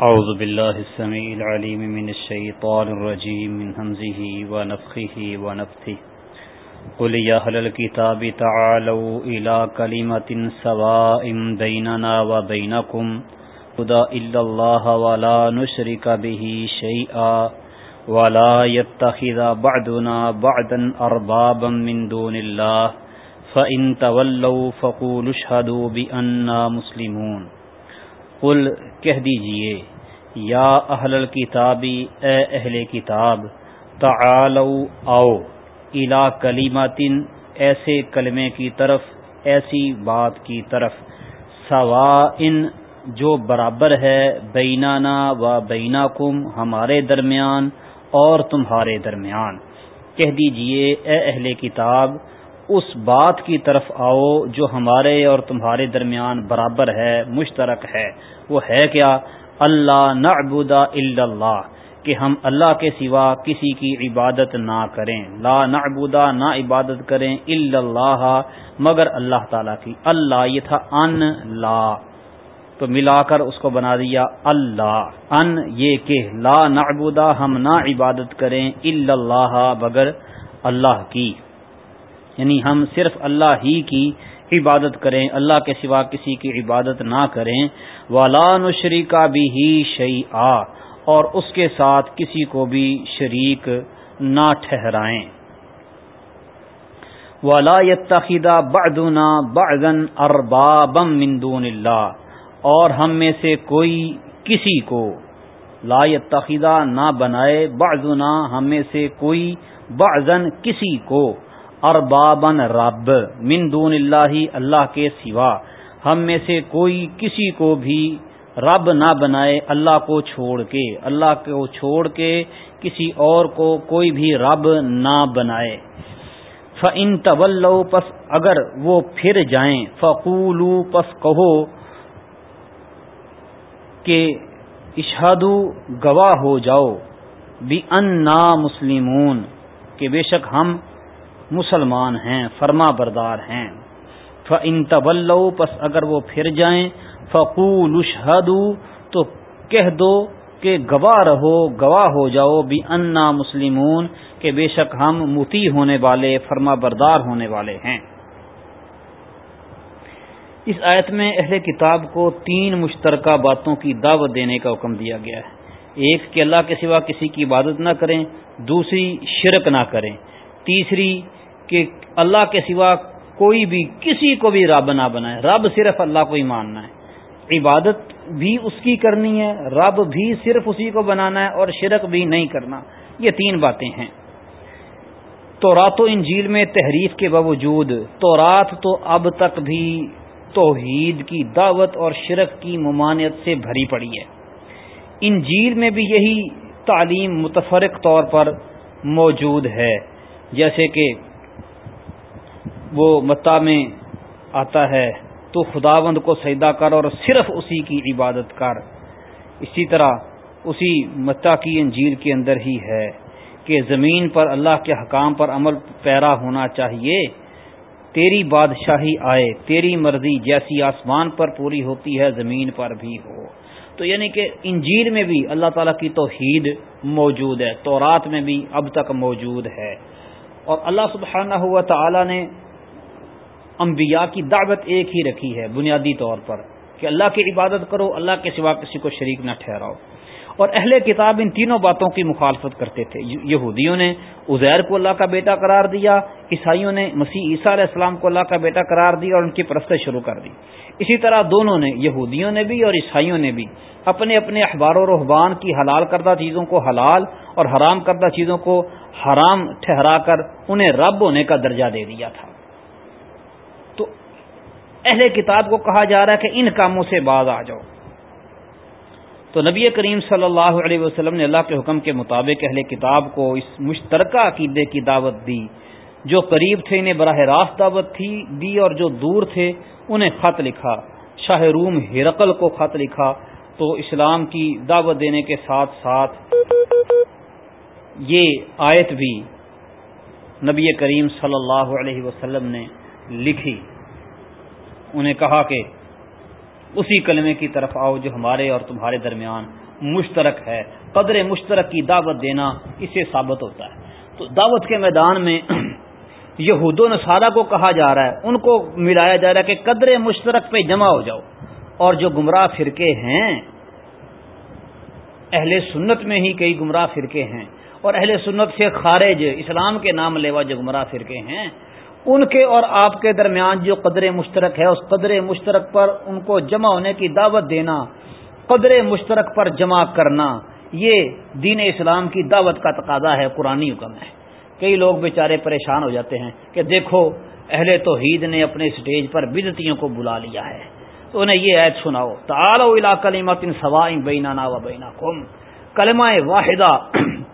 أعوذ بالله السميع العليم من الشيطان الرجيم من همزه ونفخه ونفثه. قل يا أهل الكتاب تعالوا إلى كلمة سواء بيننا وبينكم. خدا إلا الله ولا نشرك به شيئا. ولا يتخذ بعدنا بعدا أربابا من دون الله. فإن تولوا فقولوا اشهدوا بأننا مسلمون. قل، کہہ دیجیے، یا اہل الکتابی اے اہل کتاب تعالو آؤ الا کلیماتن ایسے کلمے کی طرف، ایسی بات کی طرف سوا ان جو برابر ہے بینانا و بیناکم، ہمارے درمیان اور تمہارے درمیان۔ کہہ دیجیے، اے اہل کتاب اس بات کی طرف آؤ جو ہمارے اور تمہارے درمیان برابر ہے، مشترک ہے۔ وہ ہے کیا؟ اللہ نعبدا الا اللہ، کہ ہم اللہ کے سوا کسی کی عبادت نہ کریں۔ لا نعبدا نہ عبادت کریں الا اللہ، مگر اللہ تعالی کی۔ اللہ، یہ تھا ان، لا۔ تو ملا کر اس کو بنا دیا اللہ۔ ان، یہ کہ لا نعبدا ہم نہ عبادت کریں الا اللہ، مگر اللہ کی۔ یعنی ہم صرف اللہ ہی کی عبادت کریں، اللہ کے سوا کسی کی عبادت نہ کریں۔ والا نشری کا بھی ہی شعی اور اس کے ساتھ کسی کو بھی شریک نہ ٹھہرائیں۔ ولا یتخیدہ بدنا بدن اربابم مندون اللہ اور ہم میں سے کوئی کسی کو لا یتخیدہ نہ بنائے بعضنا ہم میں سے کوئی بعضن کسی کو اربابن رب من دون اللہ اللہ کے سوا۔ ہم میں سے کوئی کسی کو بھی رب نہ بنائے اللہ کو چھوڑ کے۔ اللہ کو چھوڑ کے کسی اور کو کوئی بھی رب نہ بنائے۔ فن طول پس اگر وہ پھر جائیں فقولو پس کہو کہ اشہدو گواہ ہو جاؤ۔ بھی ان نا مسلمون۔ کہ بے شک ہم مسلمان ہیں، فرما بردار ہیں۔ ان طول پس اگر وہ پھر جائیں، فقول اشہدو تو کہہ دو کہ گواہ رہو، گواہ ہو جاؤ بھی انا مسلمون، کہ بے شک ہم متی ہونے والے، فرما بردار ہونے والے ہیں۔ اس آیت میں اہل کتاب کو تین مشترکہ باتوں کی دعوت دینے کا حکم دیا گیا ہے۔ ایک، کہ اللہ کے سوا کسی کی عبادت نہ کریں۔ دوسری، شرک نہ کریں۔ تیسری کہ اللہ کے سوا کوئی بھی کسی کو بھی رب نہ بنائے۔ رب صرف اللہ کو ہی ماننا ہے۔ عبادت بھی اس کی کرنی ہے، رب بھی صرف اسی کو بنانا ہے اور شرک بھی نہیں کرنا۔ یہ تین باتیں ہیں۔ تو رات و انجیل میں تحریف کے باوجود تو رات تو اب تک بھی توحید کی دعوت اور شرک کی ممانعت سے بھری پڑی ہے۔ انجیل میں بھی یہی تعلیم متفرق طور پر موجود ہے۔ جیسے کہ وہ متا میں آتا ہے، تو خداوند کو سیدا کر اور صرف اسی کی عبادت کر۔ اسی طرح اسی متا کی انجیل کے اندر ہی ہے کہ زمین پر اللہ کے حکام پر عمل پیرا ہونا چاہیے۔ تیری بادشاہی آئے، تیری مرضی جیسی آسمان پر پوری ہوتی ہے، زمین پر بھی ہو۔ تو یعنی کہ انجیل میں بھی اللہ تعالیٰ کی توحید موجود ہے، تورات میں بھی اب تک موجود ہے۔ اور اللہ سبحانہ ہوا تعالی نے انبیاء کی دعوت ایک ہی رکھی ہے، بنیادی طور پر، کہ اللہ کی عبادت کرو، اللہ کے سوا کسی کو شریک نہ ٹھہراؤ۔ اور اہل کتاب ان تینوں باتوں کی مخالفت کرتے تھے۔ یہودیوں نے ازیر کو اللہ کا بیٹا قرار دیا، عیسائیوں نے مسیح عیسیٰ علیہ السلام کو اللہ کا بیٹا قرار دیا اور ان کی پرست شروع کر دی۔ اسی طرح دونوں نے، یہودیوں نے بھی اور عیسائیوں نے بھی، اپنے اپنے اخبار و رحبان کی حلال کردہ چیزوں کو حلال اور حرام کردہ چیزوں کو حرام ٹھہرا کر انہیں رب ہونے کا درجہ دے دیا تھا۔ اہل کتاب کو کہا جا رہا ہے کہ ان کاموں سے باز آ جاؤ۔ تو نبی کریم صلی اللہ علیہ وسلم نے اللہ کے حکم کے مطابق اہل کتاب کو اس مشترکہ عقیدے کی دعوت دی۔ جو قریب تھے، انہیں براہ راست دعوت تھی، دی اور جو دور تھے، انہیں خط لکھا۔ شاہ روم ہرقل کو خط لکھا۔ تو اسلام کی دعوت دینے کے ساتھ ساتھ یہ آیت بھی نبی کریم صلی اللہ علیہ وسلم نے لکھی۔ انہیں کہا کہ اسی کلمے کی طرف آؤ جو ہمارے اور تمہارے درمیان مشترک ہے۔ قدر مشترک کی دعوت دینا اسے ثابت ہوتا ہے۔ تو دعوت کے میدان میں یہود و نصارہ کو کہا جا رہا ہے۔ ان کو ملایا جا رہا ہے کہ قدر مشترک پہ جمع ہو جاؤ۔ اور جو گمراہ فرقے ہیں، اہل سنت میں ہی کئی گمراہ فرقے ہیں۔ اور اہل سنت سے خارج اسلام کے نام لیوا جو گمراہ فرقے ہیں ان کے اور آپ کے درمیان جو قدر مشترک ہے، اس قدر مشترک پر ان کو جمع ہونے کی دعوت دینا قدر مشترک پر جمع کرنا، یہ دین اسلام کی دعوت کا تقاضا ہے قرآن حکم ہے کئی لوگ بیچارے پریشان ہو جاتے ہیں کہ دیکھو، اہل توحید نے اپنے اسٹیج پر بدتیوں کو بلا لیا ہے۔ تو انہیں یہ عید سناؤ تعالو کلیمت سوائیں بینا و بینا کم کلمہ واحدہ،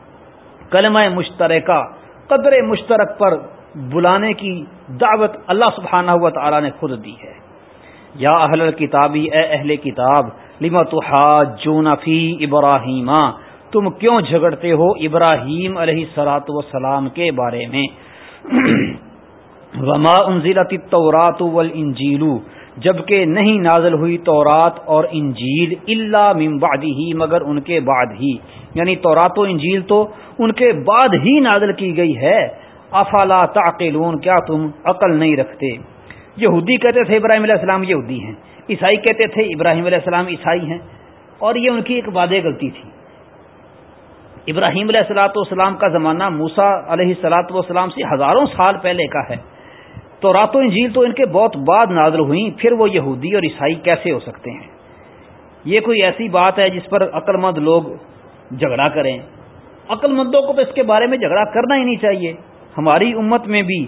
کلمہ مشترکہ قدر مشترک پر بلانے کی دعوت اللہ سبحانہ ہوا تعالی نے خود دی ہے۔ یا اہل کتابی اے اہل کتاب، لما تحاجون فی ابراہیم؟ تم کیوں جھگڑتے ہو ابراہیم علیہ سلاۃ وسلام کے بارے میں؟ وما انزلت التورات والانجیل؟ جبکہ نہیں نازل ہوئی تورات اور انجیل اللہ من بعدہ، مگر ان کے بعد ہی۔ یعنی تورات و انجیل تو ان کے بعد ہی نازل کی گئی ہے۔ افلا تعقلون، کیا تم عقل نہیں رکھتے؟ یہودی کہتے تھے ابراہیم علیہ السلام یہودی ہیں، عیسائی کہتے تھے ابراہیم علیہ السلام عیسائی ہیں، اور یہ ان کی ایک واد غلطی تھی۔ ابراہیم علیہ السلاۃ والسلام کا زمانہ موسا علیہ السلاۃ والسلام سے ہزاروں سال پہلے کا ہے۔ تو رات و انجیل تو ان کے بہت بعد نازل ہوئی پھر وہ یہودی اور عیسائی کیسے ہو سکتے ہیں؟ یہ کوئی ایسی بات ہے جس پر عقل مند لوگ جھگڑا کریں؟ عقل مندوں کو تو اس کے بارے میں جھگڑا کرنا ہی نہیں چاہیے۔ ہماری امت میں بھی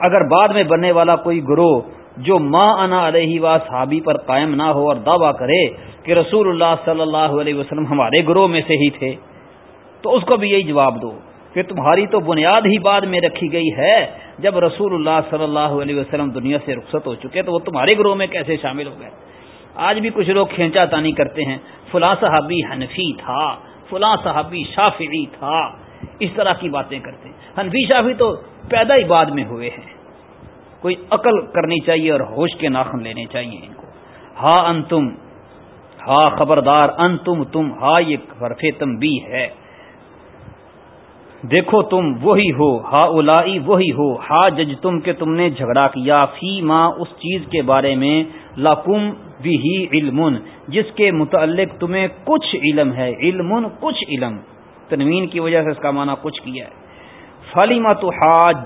اگر بعد میں بننے والا کوئی گروہ جو ماں انا علیہ و صحابی پر قائم نہ ہو اور دعویٰ کرے کہ رسول اللہ صلی اللہ علیہ وسلم ہمارے گروہ میں سے ہی تھے، تو اس کو بھی یہی جواب دو کہ تمہاری تو بنیاد ہی بعد میں رکھی گئی ہے، جب رسول اللہ صلی اللہ علیہ وسلم دنیا سے رخصت ہو چکے تو وہ تمہارے گروہ میں کیسے شامل ہو گئے؟ آج بھی کچھ لوگ کھینچا تانی کرتے ہیں، فلاں صحابی حنفی تھا، فلاں صحابی شافعی تھا۔ اس طرح کی باتیں کرتے ہیں۔ حنفی شافی تو پیدا ہی بعد میں ہوئے ہیں۔ کوئی عقل کرنی چاہیے اور ہوش کے ناخن لینے چاہیے ان کو۔ ہا ان تم ہا خبردار ان تم، ہا یہ حرف تم بھی ہے۔ دیکھو تم، وہی ہو، ہا الائی وہی ہو، ہا جج تم کہ تم نے جھگڑا کیا، فی ماں اس چیز کے بارے میں لاکم بھی علم جس کے متعلق تمہیں کچھ علم ہے علم کچھ علم۔ تنوین کی وجہ سے اس کا معنی کچھ کیا ہے۔ فلیما تو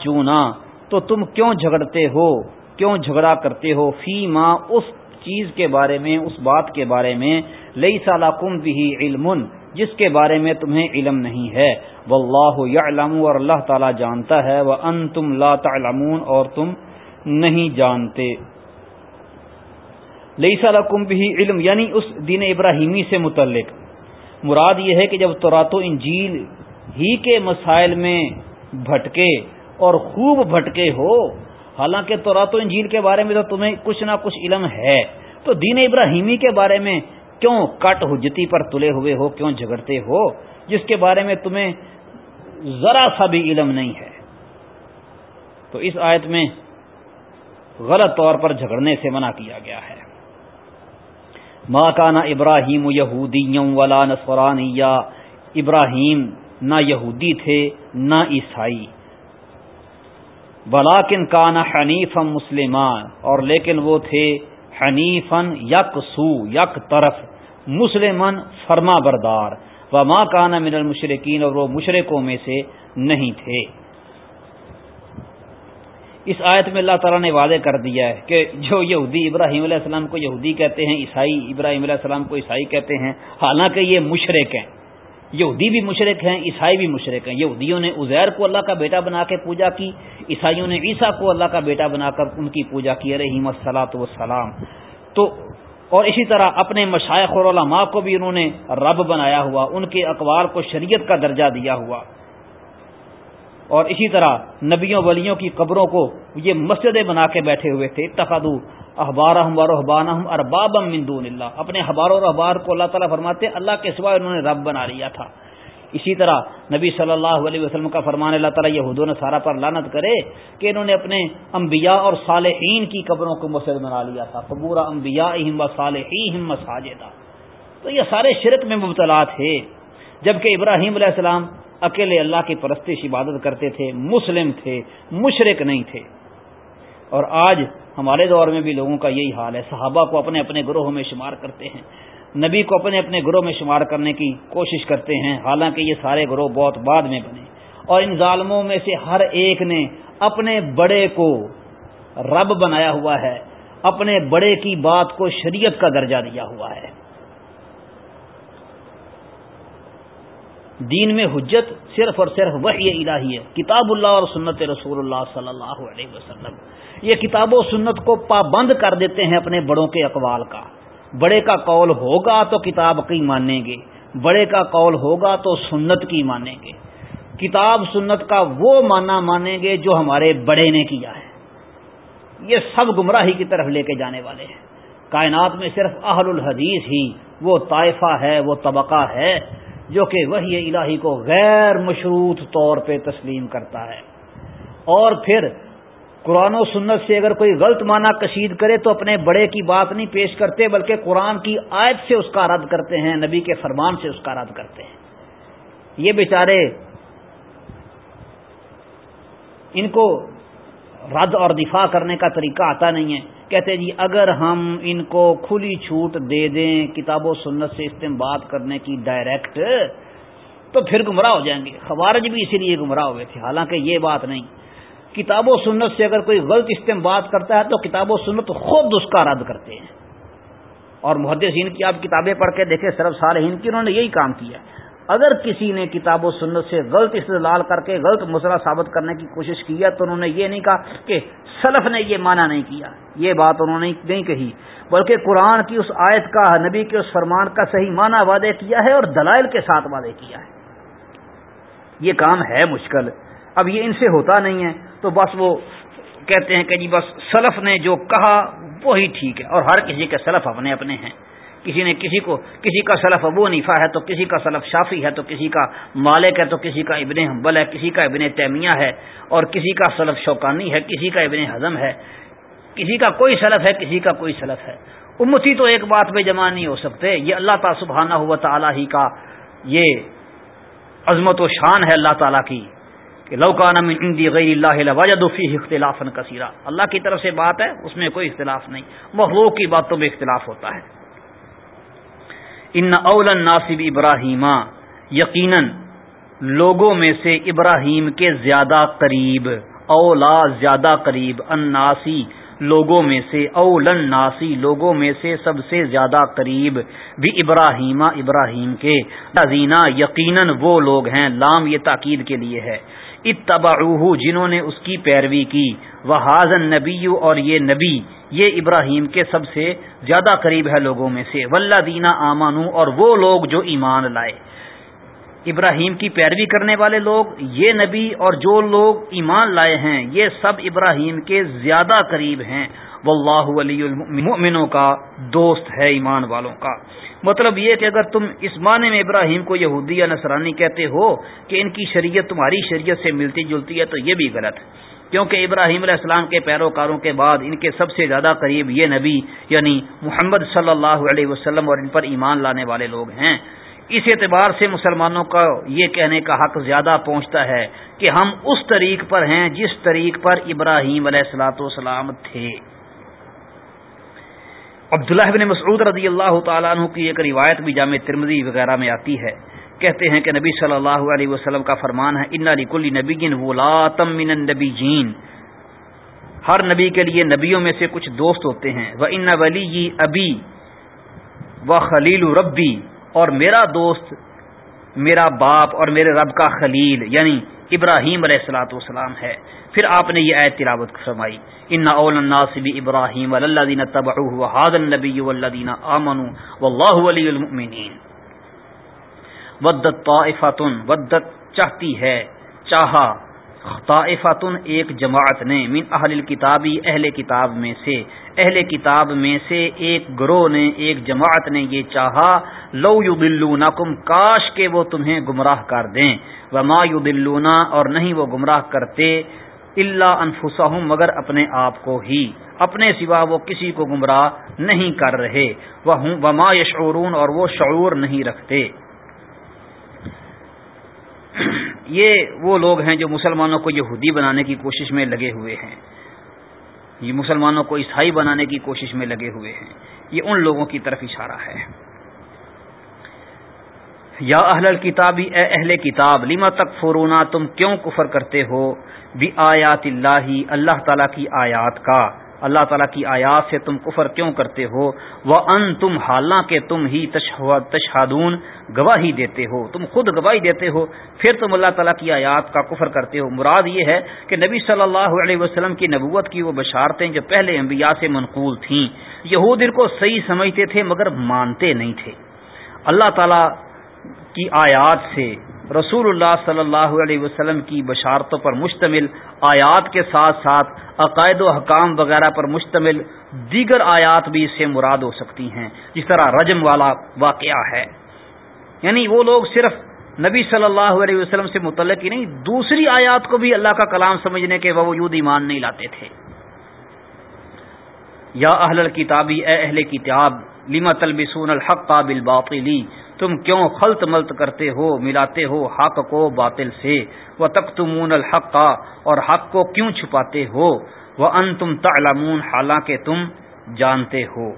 جونا تو تم کیوں جھگڑتے ہو؟ کیوں جھگڑا کرتے ہو؟ فی ماں اس چیز کے بارے میں، اس بات کے بارے میں لئی سال کم بھی علم، جس کے بارے میں تمہیں علم نہیں ہے۔ وہ اللہ اور اللہ تعالی جانتا ہے۔ وہ ان تم لا تعلمون، اور تم نہیں جانتے۔ لئی سال کم بھی علم یعنی اس دین ابراہیمی سے متعلق۔ مراد یہ ہے کہ جب تورات و انجیل ہی کے مسائل میں بھٹکے اور خوب بھٹکے ہو، حالانکہ تورات و انجیل کے بارے میں تو تمہیں کچھ نہ کچھ علم ہے، تو دین ابراہیمی کے بارے میں کیوں کٹ حجتی پر تلے ہوئے ہو، کیوں جھگڑتے ہو، جس کے بارے میں تمہیں ذرا سا بھی علم نہیں ہے۔ تو اس آیت میں غلط طور پر جھگڑنے سے منع کیا گیا ہے۔ ماں کا نہ ابراہیم یہودی ولا نسورانی ابراہیم نہ یہودی تھے، نہ عیسائی۔ بلاکن کا نہ حنیف مسلمان، اور لیکن وہ تھے حنیفن یک سو، یک طرف مسلمن فرما بردار و ماں کانا من المشرقین اور وہ مشرقوں میں سے نہیں تھے۔ اس آیت میں اللہ تعالیٰ نے وعدے کر دیا ہے کہ جو یہودی ابراہیم علیہ السلام کو یہودی کہتے ہیں، عیسائی ابراہیم علیہ السلام کو عیسائی کہتے ہیں، حالانکہ یہ مشرق ہیں۔ یہودی بھی مشرق ہیں، عیسائی بھی مشرق ہیں۔ یہودیوں نے ازیر کو اللہ کا بیٹا بنا کے پوجا کی، عیسائیوں نے عیسیٰ کو اللہ کا بیٹا بنا کر ان کی پوجا کی رحیم السلاۃ وسلام تو اور اسی طرح اپنے مشائق اور علماء کو بھی انہوں نے رب بنایا ہوا، ان کے اقوال کو شریعت کا درجہ دیا ہوا۔ اور اسی طرح نبیوں ولیوں کی قبروں کو یہ مسجدیں بنا کے بیٹھے ہوئے تھے تقادو اخبار رحبان ارباب مندون اللہ۔ اپنے اخبار و اخبار کو اللہ تعالیٰ فرماتے، اللہ کے سوائے انہوں نے رب بنا لیا تھا۔ اسی طرح نبی صلی اللہ علیہ وسلم کا فرمان اللہ تعالیٰ یہ حدود سارا پر لانت کرے کہ انہوں نے اپنے انبیاء اور صالحین کی قبروں کو مسجد بنا لیا تھا۔ قبورہ امبیا و صالحیم ساجدہ تو یہ سارے شرک میں مبتلا تھے۔ جبکہ ابراہیم علیہ السلام اکیلے اللہ کی پرستش عبادت کرتے تھے، مسلم تھے مشرق نہیں تھے۔ اور آج ہمارے دور میں بھی لوگوں کا یہی حال ہے۔ صحابہ کو اپنے اپنے گروہ میں شمار کرتے ہیں۔ نبی کو اپنے اپنے گروہ میں شمار کرنے کی کوشش کرتے ہیں۔ حالانکہ یہ سارے گروہ بہت بعد میں بنے۔ اور ان ظالموں میں سے ہر ایک نے اپنے بڑے کو رب بنایا ہوا ہے۔ اپنے بڑے کی بات کو شریعت کا درجہ دیا ہوا ہے۔ دین میں حجت صرف اور صرف وہی الہی ہے. کتاب اللہ اور سنت رسول اللہ صلی اللہ علیہ وسلم. یہ کتاب و سنت کو پابند کر دیتے ہیں اپنے بڑوں کے اقوال کا. بڑے کا قول ہوگا تو کتاب کی مانیں گے. بڑے کا قول ہوگا تو سنت کی مانیں گے. کتاب سنت کا وہ مانا مانیں گے جو ہمارے بڑے نے کیا ہے. یہ سب گمراہی کی طرف لے کے جانے والے ہیں. کائنات میں صرف اہل الحدیث ہی. وہ طائفہ ہے، وہ طبقہ ہے. جو کہ وہی الہی کو غیر مشروط طور پہ تسلیم کرتا ہے۔ اور پھر قرآن و سنت سے اگر کوئی غلط معنی کشید کرے تو اپنے بڑے کی بات نہیں پیش کرتے، بلکہ قرآن کی آیت سے اس کا رد کرتے ہیں، نبی کے فرمان سے اس کا رد کرتے ہیں۔ یہ بیچارے ان کو رد اور دفاع کرنے کا طریقہ آتا نہیں ہے۔ کہتے جی اگر ہم ان کو کھلی چھوٹ دے دیں کتاب و سنت سے استعمال کرنے کی ڈائریکٹ تو پھر گمراہ ہو جائیں گے۔ خوارج بھی اسی لیے گمراہ ہوئے تھے۔ حالانکہ یہ بات نہیں۔ کتاب و سنت سے اگر کوئی غلط استعمال کرتا ہے تو کتاب و سنت خود اس کا رد کرتے ہیں۔ اور محدثین کی آپ کتابیں پڑھ کے دیکھیں سرف سارے کی انہوں نے یہی کام کیا۔ اگر کسی نے کتاب و سنت سے غلط استدلال کر کے غلط مسئلہ ثابت کرنے کی کوشش کی ہے تو انہوں نے یہ نہیں کہا کہ سلف نے یہ مانا نہیں کیا۔ یہ بات انہوں نے نہیں کہی، بلکہ قرآن کی اس آیت کا، نبی کے اس فرمان کا صحیح معنی وعدے کیا ہے اور دلائل کے ساتھ وعدے کیا ہے۔ یہ کام ہے مشکل۔ اب یہ ان سے ہوتا نہیں ہے، تو بس وہ کہتے ہیں کہ جی بس سلف نے جو کہا وہی ٹھیک ہے، اور ہر کسی کے سلف اپنے اپنے ہیں۔ کسی نے کسی کو، کسی کا سلف ابو نیفا ہے تو کسی کا سلف شافی ہے تو کسی کا مالک ہے تو کسی کا ابن حنبل ہے، کسی کا ابن تیمیہ ہے اور کسی کا سلف شوکانی ہے، کسی کا ابن ہضم ہے۔ کسی کا کوئی سلف ہے، کسی کا کوئی سلف ہے۔ امتی تو ایک بات میں جمع نہیں ہو سکتے، یہ اللہ تعالی سبحانہ ہوا تعالیٰ ہی کا یہ عظمت و شان ہے اللہ تعالیٰ کی کہ لوکان غیر اللہ اختلاف کثیرہ اللہ کی طرف سے بات ہے، اس میں کوئی اختلاف نہیں۔ مخلوق کی باتوں میں اختلاف ہوتا ہے۔ ان اول ناصب ابراہیمہ یقیناً لوگوں میں سے ابراہیم کے زیادہ قریب، اولا زیادہ قریب اناسی لوگوں میں سے، اولن ناسی لوگوں میں سے سب سے زیادہ قریب، بھی ابراہیمہ ابراہیم کے۔ تزینہ یقیناً وہ لوگ ہیں، لام یہ تاکید کے لیے ہے۔ اتبعوہ، جنہوں نے اس کی پیروی کی۔ وہ حاضن نبی اور یہ نبی، یہ ابراہیم کے سب سے زیادہ قریب ہے لوگوں میں سے۔ ولہ دینا آمانو اور وہ لوگ جو ایمان لائے۔ ابراہیم کی پیروی کرنے والے لوگ، یہ نبی اور جو لوگ ایمان لائے ہیں، یہ سب ابراہیم کے زیادہ قریب ہیں۔ واللہ ولی المؤمنوں کا دوست ہے ایمان والوں کا۔ مطلب یہ کہ اگر تم اس معنی میں ابراہیم کو یہودی یا نصرانی کہتے ہو کہ ان کی شریعت تمہاری شریعت سے ملتی جلتی ہے تو یہ بھی غلط۔ ہے کیونکہ ابراہیم علیہ السلام کے پیروکاروں کے بعد ان کے سب سے زیادہ قریب یہ نبی یعنی محمد صلی اللہ علیہ وسلم اور ان پر ایمان لانے والے لوگ ہیں۔ اس اعتبار سے مسلمانوں کا یہ کہنے کا حق زیادہ پہنچتا ہے کہ ہم اس طریق پر ہیں جس طریق پر ابراہیم علیہ السلاۃ والسلام تھے۔ عبداللہ بن مسعود رضی اللہ تعالیٰ عنہ کی ایک روایت بھی جامع ترمزی وغیرہ میں آتی ہے۔ کہتے ہیں کہ نبی صلی اللہ علیہ وسلم کا فرمان ہے ان علی نبی جین من نبی جین ہر نبی کے لیے نبیوں میں سے کچھ دوست ہوتے ہیں۔ وہ ان ولی ابی و خلیل ربی اور میرا دوست، میرا باپ اور میرے رب کا خلیل یعنی ابراہیم علیہ السلاۃ والسلام ہے۔ پھر آپ نے یہ آیت تلاوت فرمائی، ان اول الناس بھی ابراہیم والذین تبعوه وهذا النبي والذین آمنوا والله ولی المؤمنین ودت طائفۃ ودت چاہتی ہے، چاہا طائفۃ ایک جماعت نے من اہل الكتابی اہل کتاب میں سے۔ اہل کتاب میں سے ایک گروہ نے، ایک جماعت نے یہ چاہا، لو یو دلونا کم کاش کے وہ تمہیں گمراہ کر دیں۔ و ما یو دلونا اور نہیں وہ گمراہ کرتے اللہ انفسا مگر اپنے آپ کو ہی۔ اپنے سوا وہ کسی کو گمراہ نہیں کر رہے۔ وہ وما یشعرون، اور وہ شعور نہیں رکھتے۔ یہ وہ لوگ ہیں جو مسلمانوں کو یہودی بنانے کی کوشش میں لگے ہوئے ہیں۔ یہ مسلمانوں کو عیسائی بنانے کی کوشش میں لگے ہوئے ہیں۔ یہ ان لوگوں کی طرف اشارہ ہے۔ یا اہل کتابی اے اہل کتاب لما تک فرونا تم کیوں کفر کرتے ہو؟ بھی آیات اللہ اللہ تعالی کی آیات کا۔ اللہ تعالیٰ کی آیات سے تم کفر کیوں کرتے ہو؟ وہ ان تم حالانکہ تم ہی تشہادون گواہی دیتے ہو، تم خود گواہی دیتے ہو، پھر تم اللہ تعالیٰ کی آیات کا کفر کرتے ہو۔ مراد یہ ہے کہ نبی صلی اللہ علیہ وسلم کی نبوت کی وہ بشارتیں جو پہلے انبیاء سے منقول تھیں، یہود ان کو صحیح سمجھتے تھے مگر مانتے نہیں تھے۔ اللہ تعالیٰ کی آیات سے رسول اللہ صلی اللہ علیہ وسلم کی بشارتوں پر مشتمل، آیات کے ساتھ ساتھ عقائد و حکام وغیرہ پر مشتمل دیگر آیات بھی اس سے مراد ہو سکتی ہیں۔ جس طرح رجم والا واقعہ ہے۔ یعنی وہ لوگ صرف نبی صلی اللہ علیہ وسلم سے متعلق ہی نہیں، دوسری آیات کو بھی اللہ کا کلام سمجھنے کے باوجود ایمان نہیں لاتے تھے۔ یا اہل کتابی اے اہل کتاب لما تلبسون الحق قابل باطلی تم کیوں خلط ملت کرتے ہو، ملاتے ہو حق کو باطل سے؟ وہ تک تمون الحق، اور حق کو کیوں چھپاتے ہو؟ وہ ان تم تعلمون، حالانکہ تم جانتے ہو۔